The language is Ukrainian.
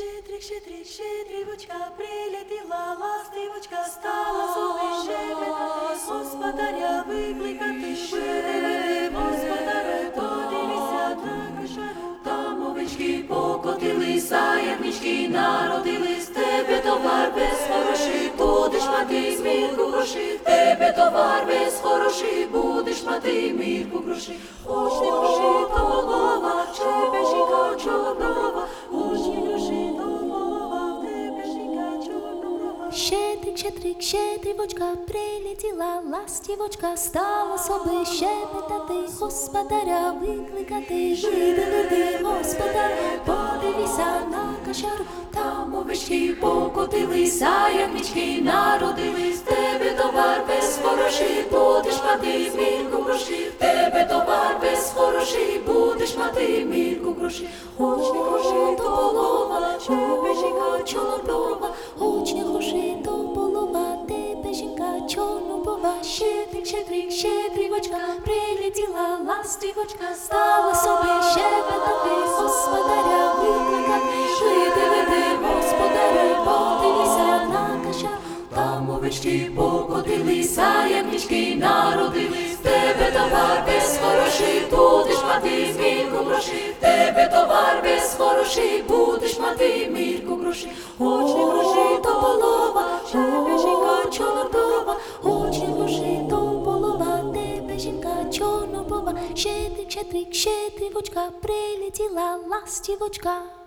Щедрик, щедрик, щедрівочка, прилетіла ластивочка, стала собі щебетати, господаря викликати, щебети, господаре, подивися на кошару, там овечки покотилися, ягнички народились, тебе товар без хороший, будеш мати змірку грошей, тебе товар без хороший, будеш мати мірку грошей, хоч не гроші, Щедрик, щедрик, щедрівочка, прилетіла ластівочка, стала соби щебетати, господаря викликати, жиденити, господаря, подивися на кошару, Там овечки покотилися, ягнички народились, тебе товар без хороший, будеш мати мірку грошей, в тебе товар без хороший, будеш мати мірку грошей, хоч не грошей, то полова, тебе жінка чорнобова, щедрик, щедрик, щедрівочка, прилетіла ластівочка, стала собі щебетати, господаря викликати, жити веди, господарю, подивися на кошару. Там овечки покотилися, ягнички народились, в тебе товар без хороший, будеш мати мірку чорнобова, щедрик, щедрик, вочка, прилетіла ластівочка.